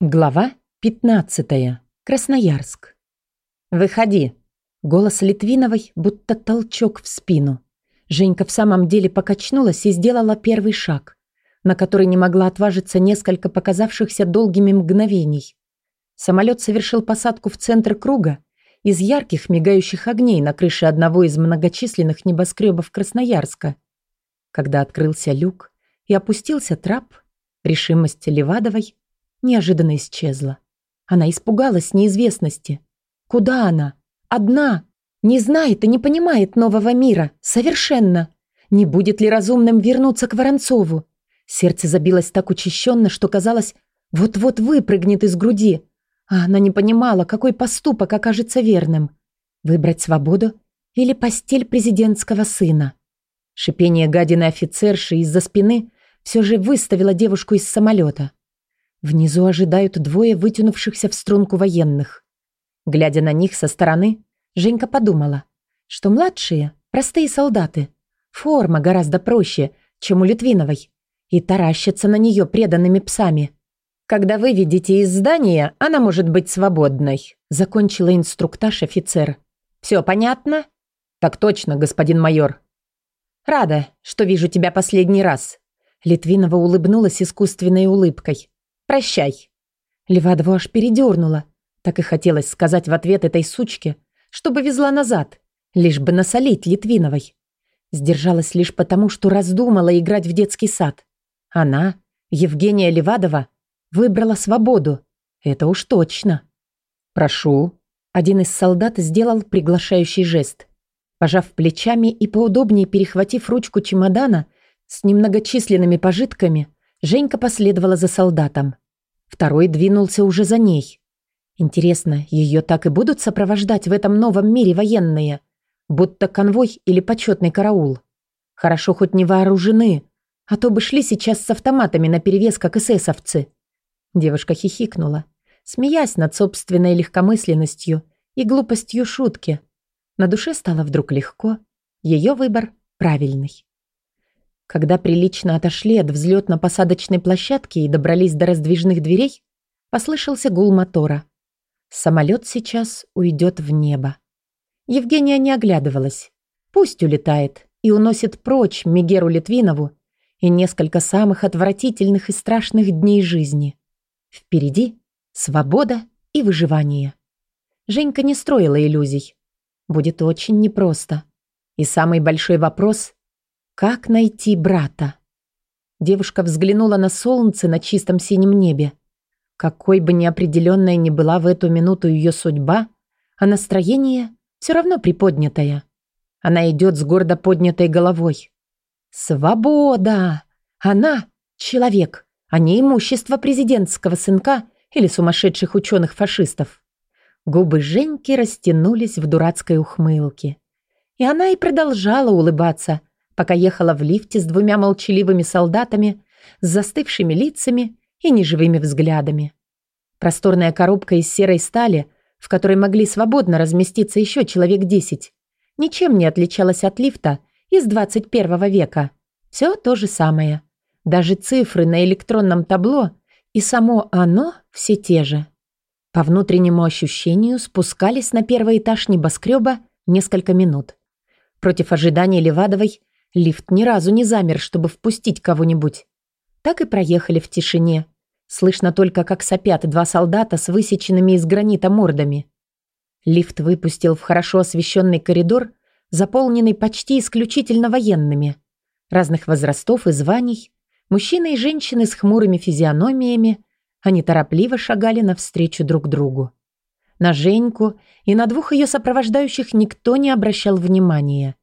Глава 15. Красноярск. «Выходи!» Голос Литвиновой, будто толчок в спину. Женька в самом деле покачнулась и сделала первый шаг, на который не могла отважиться несколько показавшихся долгими мгновений. Самолет совершил посадку в центр круга из ярких мигающих огней на крыше одного из многочисленных небоскребов Красноярска. Когда открылся люк и опустился трап, решимость Левадовой неожиданно исчезла. Она испугалась неизвестности. Куда она? Одна. Не знает и не понимает нового мира. Совершенно. Не будет ли разумным вернуться к Воронцову? Сердце забилось так учащенно, что казалось, вот-вот выпрыгнет из груди. А она не понимала, какой поступок окажется верным. Выбрать свободу или постель президентского сына. Шипение гадины офицерши из-за спины все же выставило девушку из самолета. Внизу ожидают двое вытянувшихся в струнку военных. Глядя на них со стороны, Женька подумала, что младшие – простые солдаты. Форма гораздо проще, чем у Литвиновой. И таращатся на нее преданными псами. «Когда вы видите из здания, она может быть свободной», – закончила инструктаж офицер. «Все понятно?» «Так точно, господин майор». «Рада, что вижу тебя последний раз». Литвинова улыбнулась искусственной улыбкой. Прощай». Левадову аж передернула. Так и хотелось сказать в ответ этой сучке, чтобы везла назад, лишь бы насолить Литвиновой. Сдержалась лишь потому, что раздумала играть в детский сад. Она, Евгения Левадова, выбрала свободу. Это уж точно. «Прошу». Один из солдат сделал приглашающий жест. Пожав плечами и поудобнее перехватив ручку чемодана с немногочисленными пожитками, Женька последовала за солдатом. Второй двинулся уже за ней. Интересно, ее так и будут сопровождать в этом новом мире военные? Будто конвой или почетный караул. Хорошо хоть не вооружены, а то бы шли сейчас с автоматами наперевес, как эсэсовцы. Девушка хихикнула, смеясь над собственной легкомысленностью и глупостью шутки. На душе стало вдруг легко. Ее выбор правильный. Когда прилично отошли от взлетно-посадочной площадки и добрались до раздвижных дверей, послышался гул мотора. Самолет сейчас уйдет в небо. Евгения не оглядывалась. Пусть улетает и уносит прочь Мегеру Литвинову и несколько самых отвратительных и страшных дней жизни. Впереди свобода и выживание. Женька не строила иллюзий. Будет очень непросто. И самый большой вопрос как найти брата? Девушка взглянула на солнце на чистом синем небе. Какой бы неопределенной ни была в эту минуту ее судьба, а настроение все равно приподнятое. Она идет с гордо поднятой головой. Свобода! Она — человек, а не имущество президентского сынка или сумасшедших ученых-фашистов. Губы Женьки растянулись в дурацкой ухмылке. И она и продолжала улыбаться, пока ехала в лифте с двумя молчаливыми солдатами, с застывшими лицами и неживыми взглядами. Просторная коробка из серой стали, в которой могли свободно разместиться еще человек десять, ничем не отличалась от лифта из 21 века. Все то же самое. Даже цифры на электронном табло и само оно все те же. По внутреннему ощущению спускались на первый этаж небоскреба несколько минут. Против ожиданий Левадовой Лифт ни разу не замер, чтобы впустить кого-нибудь. Так и проехали в тишине. Слышно только, как сопят два солдата с высеченными из гранита мордами. Лифт выпустил в хорошо освещенный коридор, заполненный почти исключительно военными. Разных возрастов и званий. Мужчины и женщины с хмурыми физиономиями. Они торопливо шагали навстречу друг другу. На Женьку и на двух ее сопровождающих никто не обращал внимания.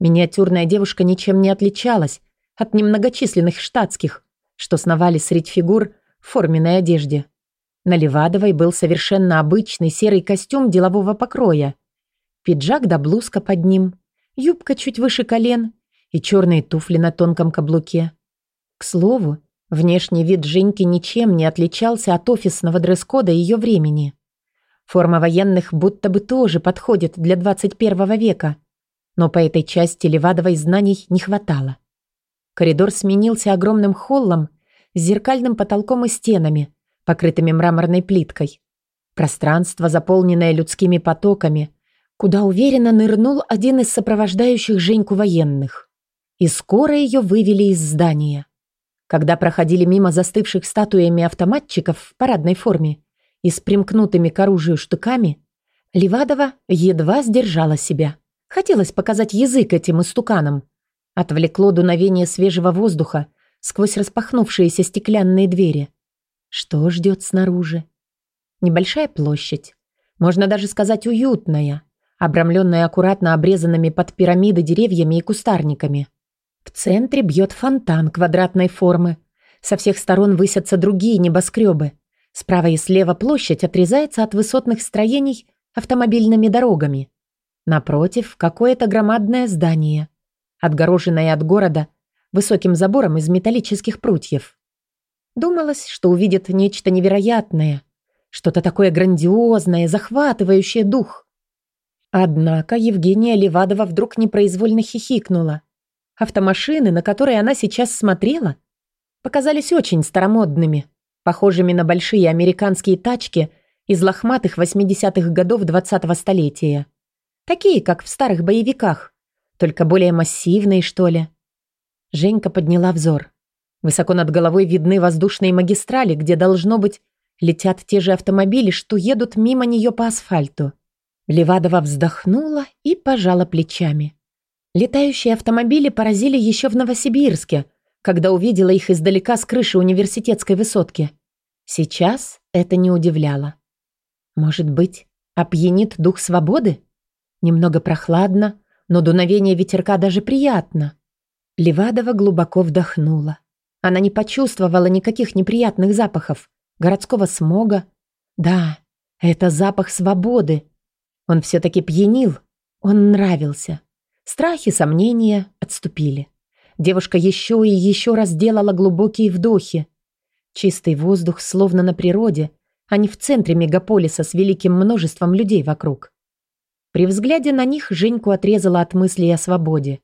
Миниатюрная девушка ничем не отличалась от немногочисленных штатских, что сновали средь фигур в форменной одежде. На Левадовой был совершенно обычный серый костюм делового покроя. Пиджак да блузка под ним, юбка чуть выше колен и черные туфли на тонком каблуке. К слову, внешний вид Женьки ничем не отличался от офисного дресс-кода ее времени. Форма военных будто бы тоже подходит для 21 века – но по этой части Левадовой знаний не хватало. Коридор сменился огромным холлом с зеркальным потолком и стенами, покрытыми мраморной плиткой. Пространство, заполненное людскими потоками, куда уверенно нырнул один из сопровождающих Женьку военных. И скоро ее вывели из здания. Когда проходили мимо застывших статуями автоматчиков в парадной форме и с примкнутыми к оружию штыками, Левадова едва сдержала себя. Хотелось показать язык этим истуканам. Отвлекло дуновение свежего воздуха сквозь распахнувшиеся стеклянные двери. Что ждет снаружи? Небольшая площадь. Можно даже сказать уютная, обрамленная аккуратно обрезанными под пирамиды деревьями и кустарниками. В центре бьет фонтан квадратной формы. Со всех сторон высятся другие небоскребы. Справа и слева площадь отрезается от высотных строений автомобильными дорогами. Напротив, какое-то громадное здание, отгороженное от города высоким забором из металлических прутьев. Думалось, что увидит нечто невероятное, что-то такое грандиозное, захватывающее дух. Однако Евгения Левадова вдруг непроизвольно хихикнула. Автомашины, на которые она сейчас смотрела, показались очень старомодными, похожими на большие американские тачки из лохматых 80-х годов 20-го столетия. Такие, как в старых боевиках, только более массивные, что ли. Женька подняла взор. Высоко над головой видны воздушные магистрали, где, должно быть, летят те же автомобили, что едут мимо нее по асфальту. Левадова вздохнула и пожала плечами. Летающие автомобили поразили еще в Новосибирске, когда увидела их издалека с крыши университетской высотки. Сейчас это не удивляло. Может быть, опьянит дух свободы? Немного прохладно, но дуновение ветерка даже приятно. Левадова глубоко вдохнула. Она не почувствовала никаких неприятных запахов. Городского смога. Да, это запах свободы. Он все-таки пьянил. Он нравился. Страхи, сомнения отступили. Девушка еще и еще раз делала глубокие вдохи. Чистый воздух, словно на природе, а не в центре мегаполиса с великим множеством людей вокруг. При взгляде на них Женьку отрезала от мыслей о свободе.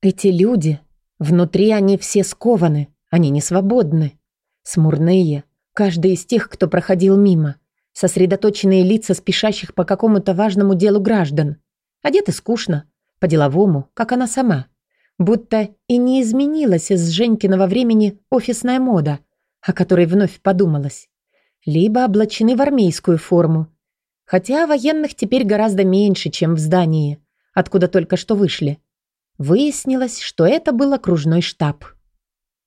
Эти люди, внутри они все скованы, они не свободны. Смурные, каждый из тех, кто проходил мимо. Сосредоточенные лица спешащих по какому-то важному делу граждан. Одеты скучно, по-деловому, как она сама. Будто и не изменилась из Женькиного времени офисная мода, о которой вновь подумалось. Либо облачены в армейскую форму, Хотя военных теперь гораздо меньше, чем в здании, откуда только что вышли. Выяснилось, что это был окружной штаб.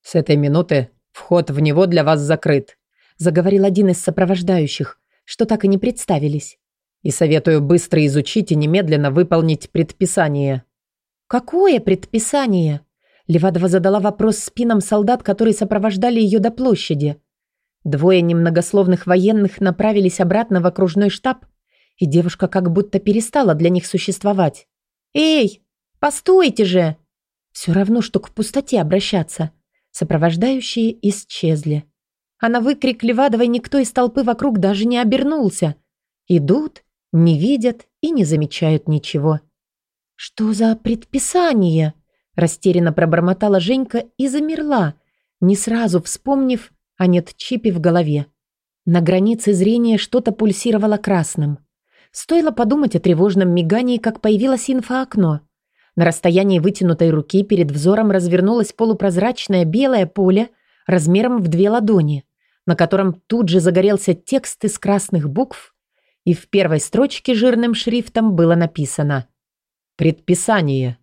«С этой минуты вход в него для вас закрыт», заговорил один из сопровождающих, что так и не представились. «И советую быстро изучить и немедленно выполнить предписание». «Какое предписание?» Левадова задала вопрос спинам солдат, которые сопровождали ее до площади. Двое немногословных военных направились обратно в окружной штаб, и девушка как будто перестала для них существовать. «Эй, постойте же!» Все равно, что к пустоте обращаться. Сопровождающие исчезли. А на выкрик Левадовой никто из толпы вокруг даже не обернулся. Идут, не видят и не замечают ничего. «Что за предписание?» Растерянно пробормотала Женька и замерла, не сразу вспомнив о нет чипе в голове. На границе зрения что-то пульсировало красным. Стоило подумать о тревожном мигании, как появилось инфоокно. На расстоянии вытянутой руки перед взором развернулось полупрозрачное белое поле размером в две ладони, на котором тут же загорелся текст из красных букв, и в первой строчке жирным шрифтом было написано «Предписание».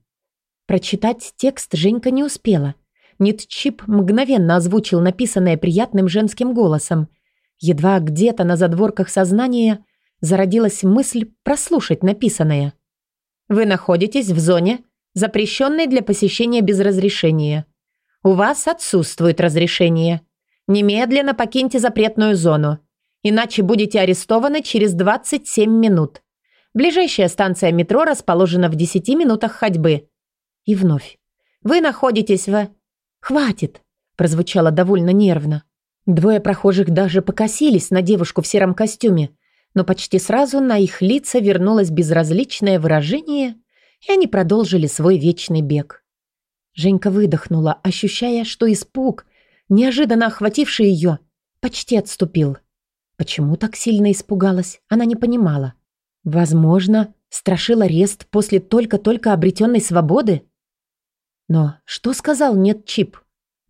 Прочитать текст Женька не успела. Нитчип мгновенно озвучил написанное приятным женским голосом. Едва где-то на задворках сознания – зародилась мысль прослушать написанное. Вы находитесь в зоне, запрещенной для посещения без разрешения. У вас отсутствует разрешение. Немедленно покиньте запретную зону, иначе будете арестованы через 27 минут. Ближайшая станция метро расположена в 10 минутах ходьбы. И вновь. Вы находитесь в... «Хватит!» – прозвучало довольно нервно. Двое прохожих даже покосились на девушку в сером костюме, но почти сразу на их лица вернулось безразличное выражение, и они продолжили свой вечный бег. Женька выдохнула, ощущая, что испуг, неожиданно охвативший ее, почти отступил. Почему так сильно испугалась, она не понимала. Возможно, страшил арест после только-только обретенной свободы? Но что сказал нет чип?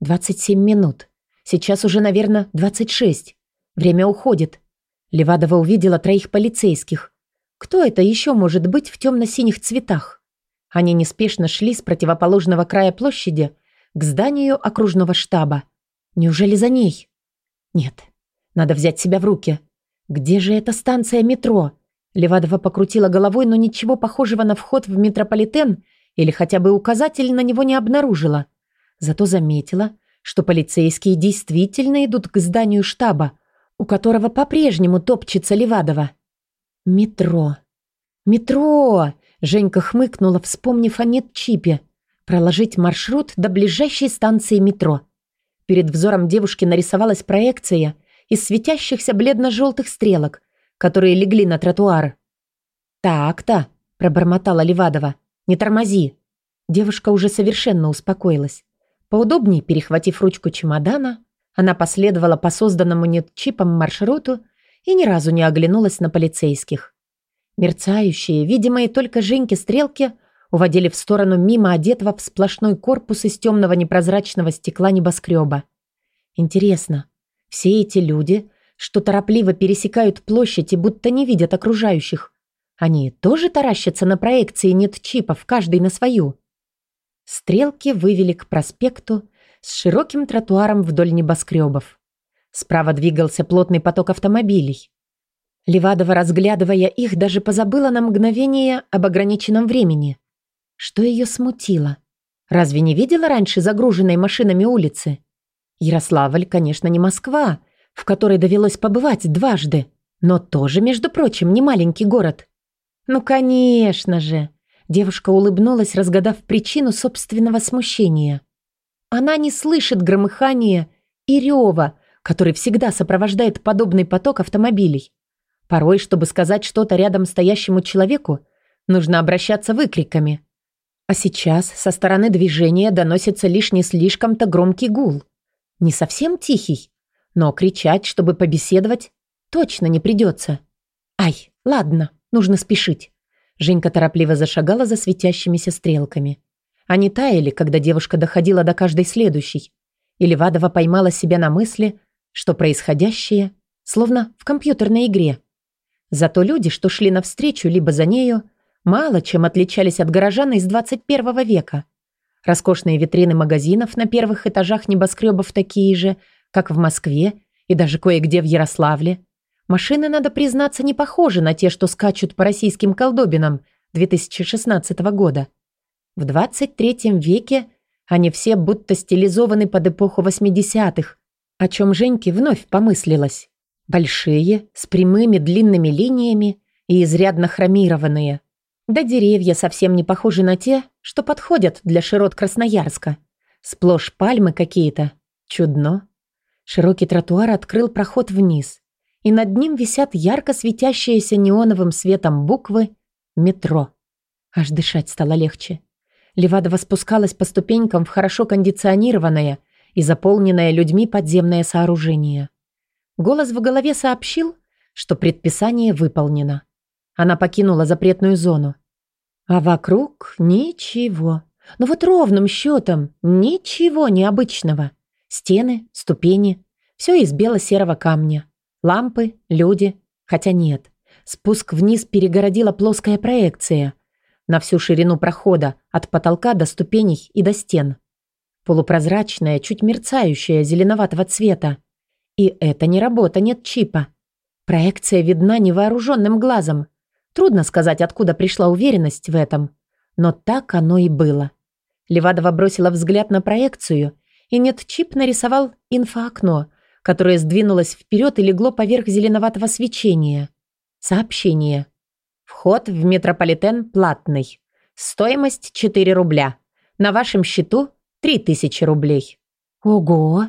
27 минут. Сейчас уже, наверное, 26. Время уходит. Левадова увидела троих полицейских. Кто это еще может быть в темно-синих цветах? Они неспешно шли с противоположного края площади к зданию окружного штаба. Неужели за ней? Нет, надо взять себя в руки. Где же эта станция метро? Левадова покрутила головой, но ничего похожего на вход в метрополитен или хотя бы указатель на него не обнаружила. Зато заметила, что полицейские действительно идут к зданию штаба, у которого по-прежнему топчется Левадова. Метро. Метро! Женька хмыкнула, вспомнив о нет-чипе. Проложить маршрут до ближайшей станции метро. Перед взором девушки нарисовалась проекция из светящихся бледно-желтых стрелок, которые легли на тротуар. «Так-то», — пробормотала Левадова, — «не тормози». Девушка уже совершенно успокоилась. Поудобнее перехватив ручку чемодана, она последовала по созданному нет-чипом маршруту и ни разу не оглянулась на полицейских. Мерцающие, видимые только Женьке стрелки, уводили в сторону мимо одетого в сплошной корпус из темного непрозрачного стекла небоскреба. Интересно, все эти люди, что торопливо пересекают площадь и будто не видят окружающих, они тоже таращатся на проекции нет чипов, каждый на свою? Стрелки вывели к проспекту с широким тротуаром вдоль небоскребов. Справа двигался плотный поток автомобилей. Левадова, разглядывая их, даже позабыла на мгновение об ограниченном времени. Что ее смутило? Разве не видела раньше загруженной машинами улицы? Ярославль, конечно, не Москва, в которой довелось побывать дважды, но тоже, между прочим, не маленький город. Ну, конечно же. Девушка улыбнулась, разгадав причину собственного смущения. Она не слышит громыхания и рева, который всегда сопровождает подобный поток автомобилей. Порой, чтобы сказать что-то рядом стоящему человеку, нужно обращаться выкриками. А сейчас со стороны движения доносится лишь не слишком-то громкий гул. Не совсем тихий, но кричать, чтобы побеседовать, точно не придется. Ай, ладно, нужно спешить. Женька торопливо зашагала за светящимися стрелками. Они таяли, когда девушка доходила до каждой следующей. И Левадова поймала себя на мысли, что происходящее словно в компьютерной игре. Зато люди, что шли навстречу, либо за нею, мало чем отличались от горожан из 21 века. Роскошные витрины магазинов на первых этажах небоскребов такие же, как в Москве и даже кое-где в Ярославле – Машины, надо признаться, не похожи на те, что скачут по российским колдобинам 2016 года. В 23 веке они все будто стилизованы под эпоху 80-х, о чем Женьке вновь помыслилось. Большие, с прямыми длинными линиями и изрядно хромированные. Да деревья совсем не похожи на те, что подходят для широт Красноярска. Сплошь пальмы какие-то. Чудно. Широкий тротуар открыл проход вниз и над ним висят ярко светящиеся неоновым светом буквы «Метро». Аж дышать стало легче. Левадова спускалась по ступенькам в хорошо кондиционированное и заполненное людьми подземное сооружение. Голос в голове сообщил, что предписание выполнено. Она покинула запретную зону. А вокруг ничего. Ну вот ровным счетом ничего необычного. Стены, ступени, все из бело-серого камня. Лампы, люди. Хотя нет. Спуск вниз перегородила плоская проекция. На всю ширину прохода, от потолка до ступеней и до стен. Полупрозрачная, чуть мерцающая, зеленоватого цвета. И это не работа, нет чипа. Проекция видна невооруженным глазом. Трудно сказать, откуда пришла уверенность в этом. Но так оно и было. Левадова бросила взгляд на проекцию, и нет чип нарисовал инфоокно, которое сдвинулось вперед и легло поверх зеленоватого свечения. Сообщение. Вход в метрополитен платный. Стоимость 4 рубля. На вашем счету 3000 рублей. Ого!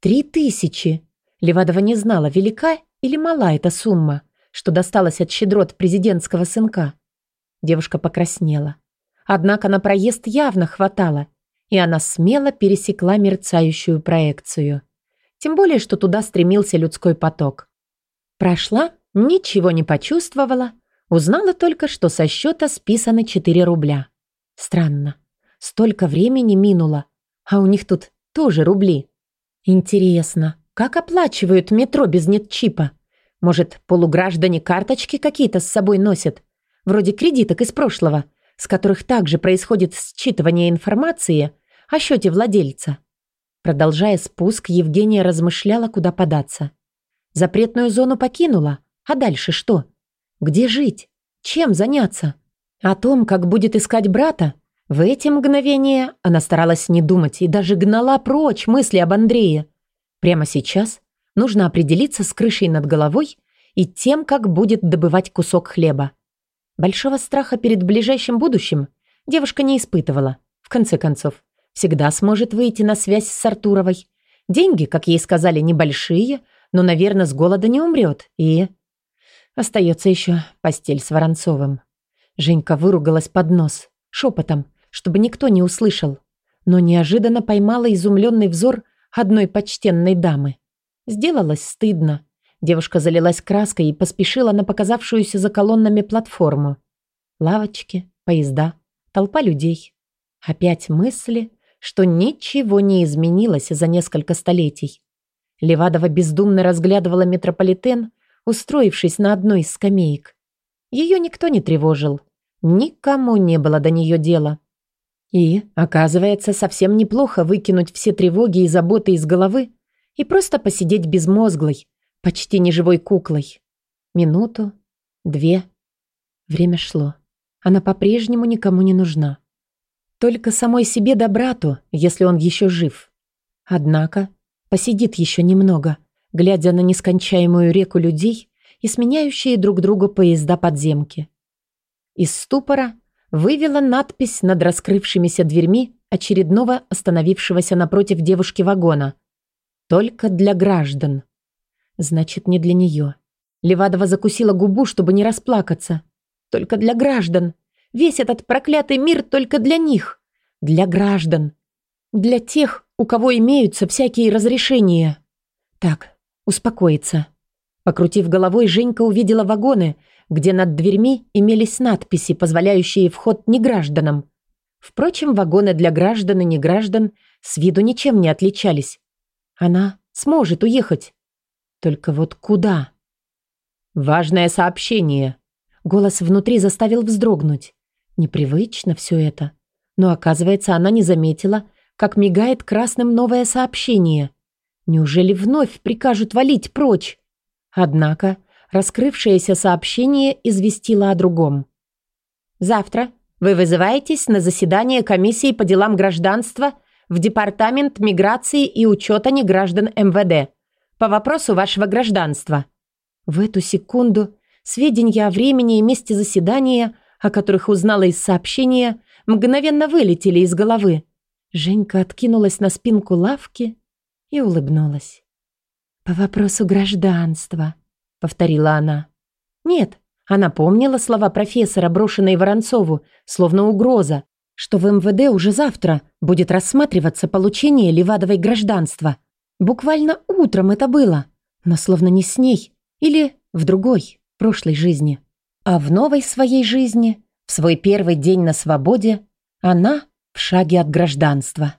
3000! Левадова не знала, велика или мала эта сумма, что досталась от щедрот президентского сынка. Девушка покраснела. Однако на проезд явно хватало, и она смело пересекла мерцающую проекцию. Тем более, что туда стремился людской поток. Прошла, ничего не почувствовала, узнала только, что со счета списаны 4 рубля. Странно. Столько времени минуло, а у них тут тоже рубли. Интересно, как оплачивают метро без нет-чипа? Может, полуграждане карточки какие-то с собой носят? Вроде кредиток из прошлого, с которых также происходит считывание информации о счете владельца. Продолжая спуск, Евгения размышляла, куда податься. Запретную зону покинула, а дальше что? Где жить? Чем заняться? О том, как будет искать брата, в эти мгновения она старалась не думать и даже гнала прочь мысли об Андрее. Прямо сейчас нужно определиться с крышей над головой и тем, как будет добывать кусок хлеба. Большого страха перед ближайшим будущим девушка не испытывала. В конце концов, всегда сможет выйти на связь с Артуровой. Деньги, как ей сказали, небольшие, но, наверное, с голода не умрет. И... Остается еще постель с Воронцовым. Женька выругалась под нос, шепотом, чтобы никто не услышал, но неожиданно поймала изумленный взор одной почтенной дамы. Сделалось стыдно. Девушка залилась краской и поспешила на показавшуюся за колоннами платформу. Лавочки, поезда, толпа людей. Опять мысли, что ничего не изменилось за несколько столетий. Левадова бездумно разглядывала метрополитен, устроившись на одной из скамеек. Ее никто не тревожил. Никому не было до нее дела. И, оказывается, совсем неплохо выкинуть все тревоги и заботы из головы и просто посидеть безмозглой, почти неживой куклой. Минуту, две. Время шло. Она по-прежнему никому не нужна. Только самой себе да брату, если он еще жив. Однако посидит еще немного, глядя на нескончаемую реку людей и сменяющие друг друга поезда подземки. Из ступора вывела надпись над раскрывшимися дверьми очередного остановившегося напротив девушки вагона. «Только для граждан». Значит, не для нее. Левадова закусила губу, чтобы не расплакаться. «Только для граждан. Весь этот проклятый мир только для них. Для граждан. Для тех, у кого имеются всякие разрешения». Так, успокоиться. Покрутив головой, Женька увидела вагоны, где над дверьми имелись надписи, позволяющие вход негражданам. Впрочем, вагоны для граждан и неграждан с виду ничем не отличались. Она сможет уехать. Только вот куда? «Важное сообщение!» Голос внутри заставил вздрогнуть. Непривычно все это. Но, оказывается, она не заметила, как мигает красным новое сообщение. Неужели вновь прикажут валить прочь? Однако раскрывшееся сообщение известило о другом. «Завтра вы вызываетесь на заседание комиссии по делам гражданства в Департамент миграции и учета неграждан МВД по вопросу вашего гражданства». В эту секунду сведения о времени и месте заседания, о которых узнала из сообщения, мгновенно вылетели из головы. Женька откинулась на спинку лавки и улыбнулась. «По вопросу гражданства», — повторила она. «Нет», она помнила слова профессора, брошенные Воронцову, словно угроза, что в МВД уже завтра будет рассматриваться получение Левадовой гражданства. Буквально утром это было, но словно не с ней или в другой, прошлой жизни. А в новой своей жизни, в свой первый день на свободе, она в шаге от гражданства.